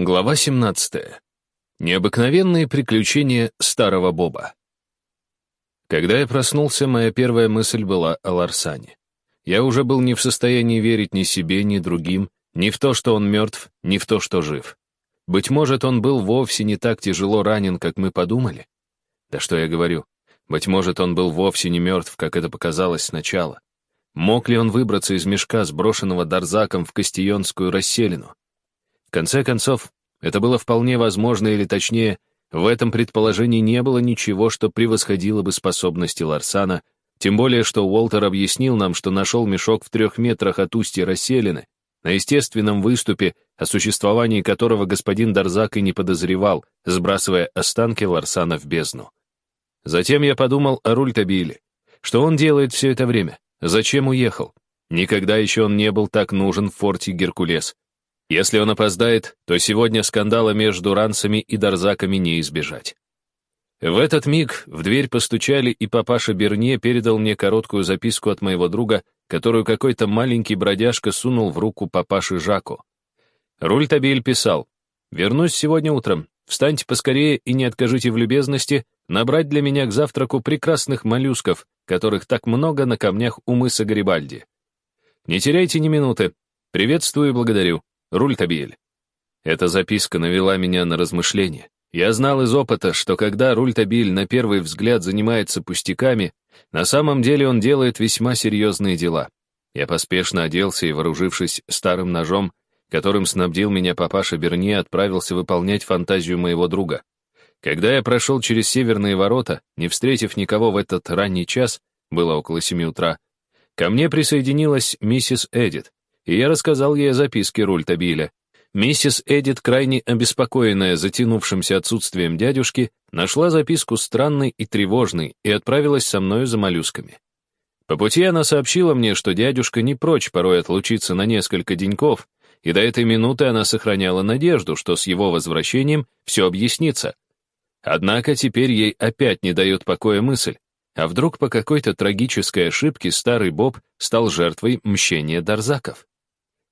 Глава 17. Необыкновенные приключения старого Боба. Когда я проснулся, моя первая мысль была о Ларсане. Я уже был не в состоянии верить ни себе, ни другим, ни в то, что он мертв, ни в то, что жив. Быть может, он был вовсе не так тяжело ранен, как мы подумали? Да что я говорю? Быть может, он был вовсе не мертв, как это показалось сначала. Мог ли он выбраться из мешка, сброшенного Дарзаком в Кастионскую расселину? В конце концов, это было вполне возможно, или точнее, в этом предположении не было ничего, что превосходило бы способности Ларсана, тем более, что Уолтер объяснил нам, что нашел мешок в трех метрах от устья расселены, на естественном выступе, о существовании которого господин Дарзак и не подозревал, сбрасывая останки Ларсана в бездну. Затем я подумал о Рультабиле. Что он делает все это время? Зачем уехал? Никогда еще он не был так нужен в форте Геркулес. Если он опоздает, то сегодня скандала между ранцами и дарзаками не избежать. В этот миг в дверь постучали, и папаша Берне передал мне короткую записку от моего друга, которую какой-то маленький бродяжка сунул в руку папаши Жаку. Рультабиль писал, «Вернусь сегодня утром. Встаньте поскорее и не откажите в любезности набрать для меня к завтраку прекрасных моллюсков, которых так много на камнях у мыса Гарибальди. Не теряйте ни минуты. Приветствую и благодарю. Рультабиль. Эта записка навела меня на размышления. Я знал из опыта, что когда Рультабиль на первый взгляд занимается пустяками, на самом деле он делает весьма серьезные дела. Я поспешно оделся и, вооружившись старым ножом, которым снабдил меня папаша Берне, отправился выполнять фантазию моего друга. Когда я прошел через северные ворота, не встретив никого в этот ранний час, было около семи утра, ко мне присоединилась миссис Эдит и я рассказал ей о записке Рультабиля. Миссис Эдит, крайне обеспокоенная затянувшимся отсутствием дядюшки, нашла записку странной и тревожной и отправилась со мною за моллюсками. По пути она сообщила мне, что дядюшка не прочь порой отлучиться на несколько деньков, и до этой минуты она сохраняла надежду, что с его возвращением все объяснится. Однако теперь ей опять не дает покоя мысль, а вдруг по какой-то трагической ошибке старый Боб стал жертвой мщения Дарзаков.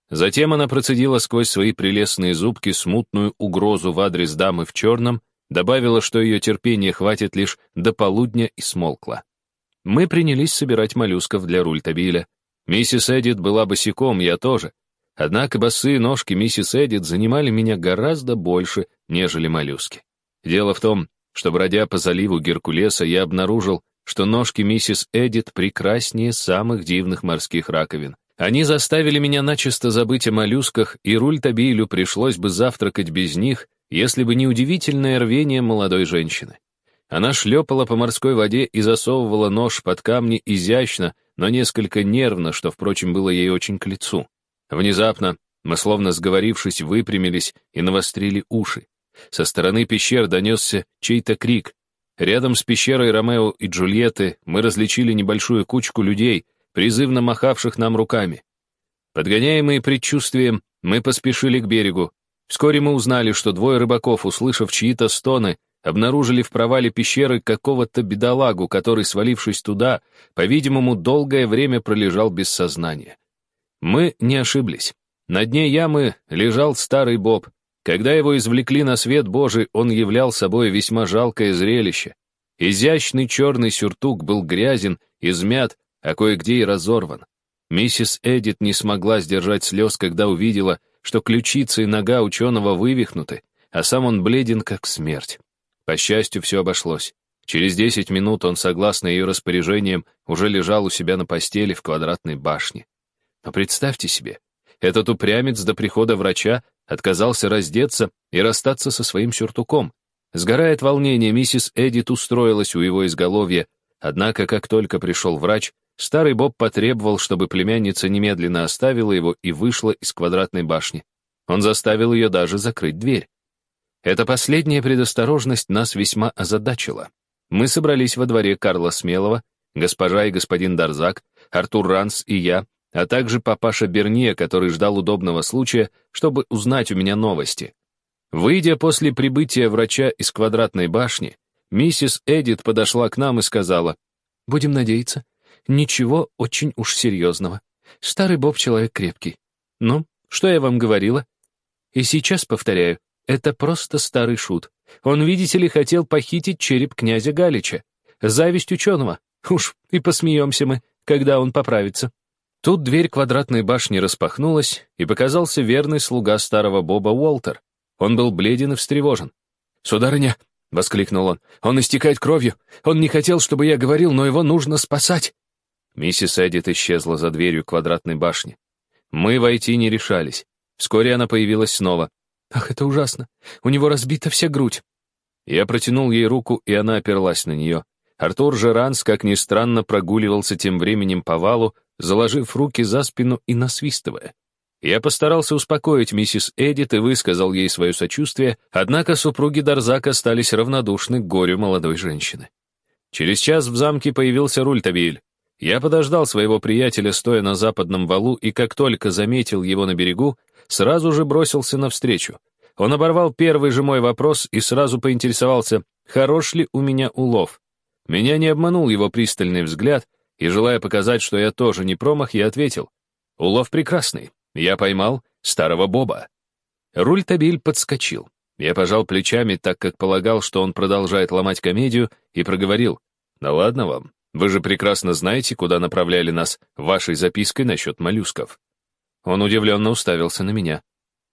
Затем она процедила сквозь свои прелестные зубки смутную угрозу в адрес дамы в черном, добавила, что ее терпения хватит лишь до полудня и смолкла. Мы принялись собирать моллюсков для рультабиля. Миссис Эдит была босиком, я тоже. Однако босые ножки миссис Эдит занимали меня гораздо больше, нежели моллюски. Дело в том, что, бродя по заливу Геркулеса, я обнаружил, что ножки миссис Эдит прекраснее самых дивных морских раковин. Они заставили меня начисто забыть о моллюсках, и Руль-Табилю пришлось бы завтракать без них, если бы не удивительное рвение молодой женщины. Она шлепала по морской воде и засовывала нож под камни изящно, но несколько нервно, что, впрочем, было ей очень к лицу. Внезапно мы, словно сговорившись, выпрямились и навострили уши. Со стороны пещер донесся чей-то крик. Рядом с пещерой Ромео и Джульетты мы различили небольшую кучку людей — призывно махавших нам руками. Подгоняемые предчувствием, мы поспешили к берегу. Вскоре мы узнали, что двое рыбаков, услышав чьи-то стоны, обнаружили в провале пещеры какого-то бедолагу, который, свалившись туда, по-видимому, долгое время пролежал без сознания. Мы не ошиблись. На дне ямы лежал старый Боб. Когда его извлекли на свет Божий, он являл собой весьма жалкое зрелище. Изящный черный сюртук был грязен, измят, а кое-где и разорван. Миссис Эдит не смогла сдержать слез, когда увидела, что ключица и нога ученого вывихнуты, а сам он бледен, как смерть. По счастью, все обошлось. Через десять минут он, согласно ее распоряжениям, уже лежал у себя на постели в квадратной башне. Но представьте себе, этот упрямец до прихода врача отказался раздеться и расстаться со своим сюртуком. Сгорая от волнения, миссис Эдит устроилась у его изголовья, однако, как только пришел врач, Старый Боб потребовал, чтобы племянница немедленно оставила его и вышла из квадратной башни. Он заставил ее даже закрыть дверь. Эта последняя предосторожность нас весьма озадачила. Мы собрались во дворе Карла Смелого, госпожа и господин Дарзак, Артур Ранс и я, а также папаша Берния, который ждал удобного случая, чтобы узнать у меня новости. Выйдя после прибытия врача из квадратной башни, миссис Эдит подошла к нам и сказала, «Будем надеяться, Ничего очень уж серьезного. Старый Боб человек крепкий. Ну, что я вам говорила? И сейчас повторяю, Это просто старый шут. Он, видите ли, хотел похитить череп князя Галича. Зависть ученого. Уж и посмеемся мы, когда он поправится. Тут дверь квадратной башни распахнулась, и показался верный слуга старого Боба Уолтер. Он был бледен и встревожен. «Сударыня!» — воскликнул он. «Он истекает кровью! Он не хотел, чтобы я говорил, но его нужно спасать!» Миссис Эдит исчезла за дверью квадратной башни. Мы войти не решались. Вскоре она появилась снова. «Ах, это ужасно! У него разбита вся грудь!» Я протянул ей руку, и она оперлась на нее. Артур Жеранс, как ни странно, прогуливался тем временем по валу, заложив руки за спину и насвистывая. Я постарался успокоить миссис Эдит и высказал ей свое сочувствие, однако супруги Дарзак остались равнодушны к горю молодой женщины. Через час в замке появился Рультабиль. Я подождал своего приятеля, стоя на западном валу, и как только заметил его на берегу, сразу же бросился навстречу. Он оборвал первый же мой вопрос и сразу поинтересовался, хорош ли у меня улов. Меня не обманул его пристальный взгляд, и, желая показать, что я тоже не промах, я ответил, улов прекрасный, я поймал старого Боба. Руль-табиль подскочил. Я пожал плечами, так как полагал, что он продолжает ломать комедию, и проговорил, «Да ладно вам, вы же прекрасно знаете, куда направляли нас вашей запиской насчет моллюсков». Он удивленно уставился на меня.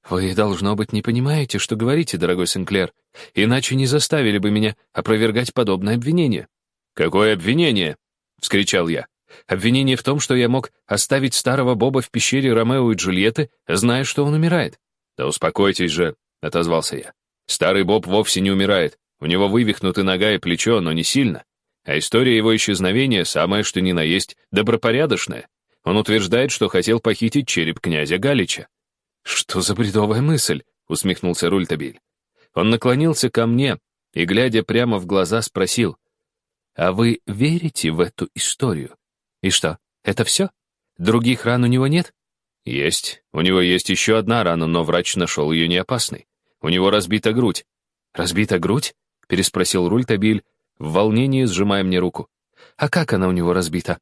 «Вы, должно быть, не понимаете, что говорите, дорогой Сенклер, иначе не заставили бы меня опровергать подобное обвинение». «Какое обвинение?» — вскричал я. «Обвинение в том, что я мог оставить старого Боба в пещере Ромео и Джульетты, зная, что он умирает». «Да успокойтесь же», — отозвался я. «Старый Боб вовсе не умирает. У него вывихнуты нога и плечо, но не сильно. А история его исчезновения самое что ни на есть добропорядочная. Он утверждает, что хотел похитить череп князя Галича. «Что за бредовая мысль?» — усмехнулся Рультабиль. Он наклонился ко мне и, глядя прямо в глаза, спросил, «А вы верите в эту историю? И что, это все? Других ран у него нет?» «Есть. У него есть еще одна рана, но врач нашел ее неопасной. У него разбита грудь». «Разбита грудь?» — переспросил Рультабиль, в волнении сжимая мне руку. «А как она у него разбита?»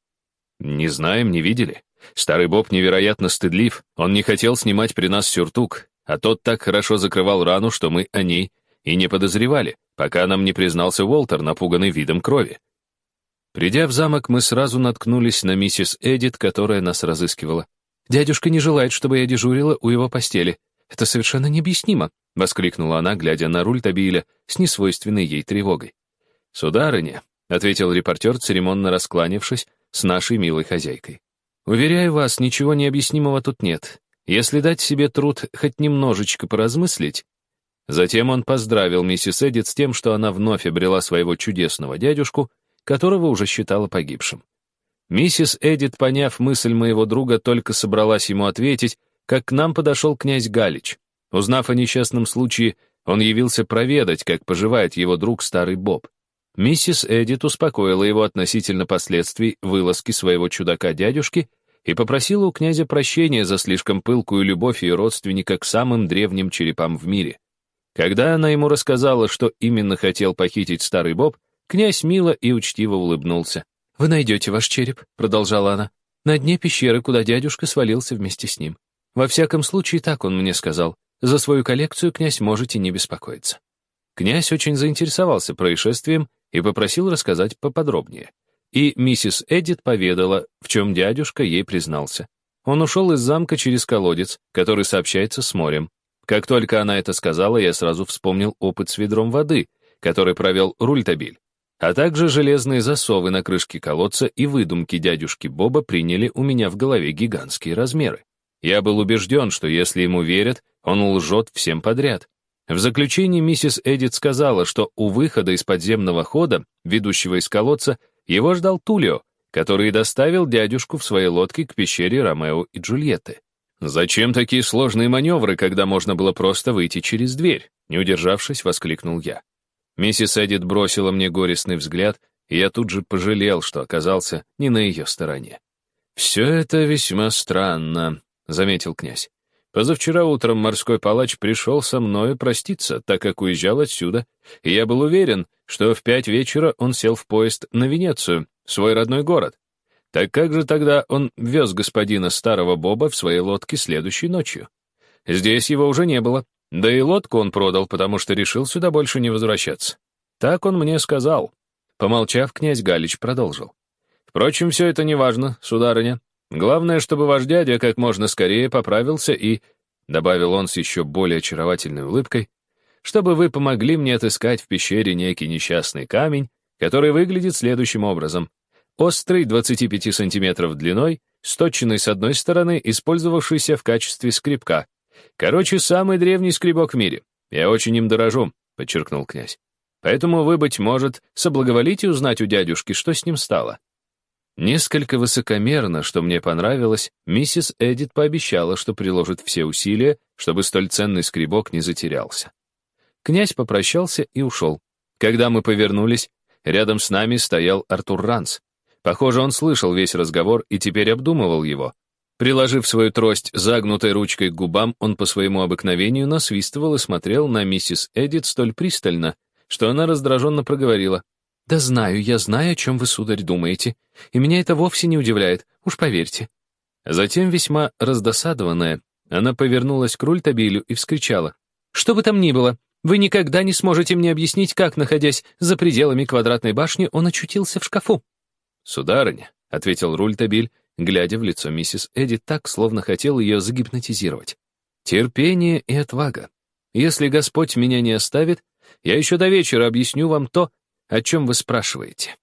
«Не знаем, не видели. Старый Боб невероятно стыдлив. Он не хотел снимать при нас сюртук, а тот так хорошо закрывал рану, что мы о ней и не подозревали, пока нам не признался Уолтер, напуганный видом крови. Придя в замок, мы сразу наткнулись на миссис Эдит, которая нас разыскивала. «Дядюшка не желает, чтобы я дежурила у его постели. Это совершенно необъяснимо», — воскликнула она, глядя на руль Табиля с несвойственной ей тревогой. «Сударыня», — ответил репортер, церемонно раскланившись с нашей милой хозяйкой. «Уверяю вас, ничего необъяснимого тут нет. Если дать себе труд хоть немножечко поразмыслить...» Затем он поздравил миссис Эдит с тем, что она вновь обрела своего чудесного дядюшку, которого уже считала погибшим. Миссис Эдит, поняв мысль моего друга, только собралась ему ответить, как к нам подошел князь Галич. Узнав о несчастном случае, он явился проведать, как поживает его друг старый Боб. Миссис Эдит успокоила его относительно последствий вылазки своего чудака-дядюшки и попросила у князя прощения за слишком пылкую любовь ее родственника к самым древним черепам в мире. Когда она ему рассказала, что именно хотел похитить старый Боб, князь мило и учтиво улыбнулся. «Вы найдете ваш череп», — продолжала она, — «на дне пещеры, куда дядюшка свалился вместе с ним. Во всяком случае, так он мне сказал. За свою коллекцию, князь, можете не беспокоиться». Князь очень заинтересовался происшествием и попросил рассказать поподробнее. И миссис Эдит поведала, в чем дядюшка ей признался. Он ушел из замка через колодец, который сообщается с морем. Как только она это сказала, я сразу вспомнил опыт с ведром воды, который провел Рультабиль. А также железные засовы на крышке колодца и выдумки дядюшки Боба приняли у меня в голове гигантские размеры. Я был убежден, что если ему верят, он лжет всем подряд. В заключении миссис Эдит сказала, что у выхода из подземного хода, ведущего из колодца, его ждал Тулио, который доставил дядюшку в своей лодке к пещере Ромео и Джульетты. «Зачем такие сложные маневры, когда можно было просто выйти через дверь?» Не удержавшись, воскликнул я. Миссис Эдит бросила мне горестный взгляд, и я тут же пожалел, что оказался не на ее стороне. «Все это весьма странно», — заметил князь. Позавчера утром морской палач пришел со мною проститься, так как уезжал отсюда, и я был уверен, что в пять вечера он сел в поезд на Венецию, свой родной город. Так как же тогда он вез господина старого Боба в своей лодке следующей ночью? Здесь его уже не было. Да и лодку он продал, потому что решил сюда больше не возвращаться. Так он мне сказал. Помолчав, князь Галич продолжил. Впрочем, все это не важно, сударыня. Главное, чтобы ваш дядя как можно скорее поправился и, — добавил он с еще более очаровательной улыбкой, — чтобы вы помогли мне отыскать в пещере некий несчастный камень, который выглядит следующим образом. Острый, 25 сантиметров длиной, сточенный с одной стороны, использовавшийся в качестве скребка. Короче, самый древний скребок в мире. Я очень им дорожу, — подчеркнул князь. Поэтому вы, быть может, соблаговолите узнать у дядюшки, что с ним стало. Несколько высокомерно, что мне понравилось, миссис Эдит пообещала, что приложит все усилия, чтобы столь ценный скребок не затерялся. Князь попрощался и ушел. Когда мы повернулись, рядом с нами стоял Артур Ранс. Похоже, он слышал весь разговор и теперь обдумывал его. Приложив свою трость загнутой ручкой к губам, он по своему обыкновению насвистывал и смотрел на миссис Эдит столь пристально, что она раздраженно проговорила. «Да знаю, я знаю, о чем вы, сударь, думаете, и меня это вовсе не удивляет, уж поверьте». Затем, весьма раздосадованная, она повернулась к Рультабилю и вскричала. «Что бы там ни было, вы никогда не сможете мне объяснить, как, находясь за пределами квадратной башни, он очутился в шкафу». «Сударыня», — ответил Рультабиль, глядя в лицо миссис Эдди так, словно хотел ее загипнотизировать. «Терпение и отвага. Если Господь меня не оставит, я еще до вечера объясню вам то, о чем вы спрашиваете.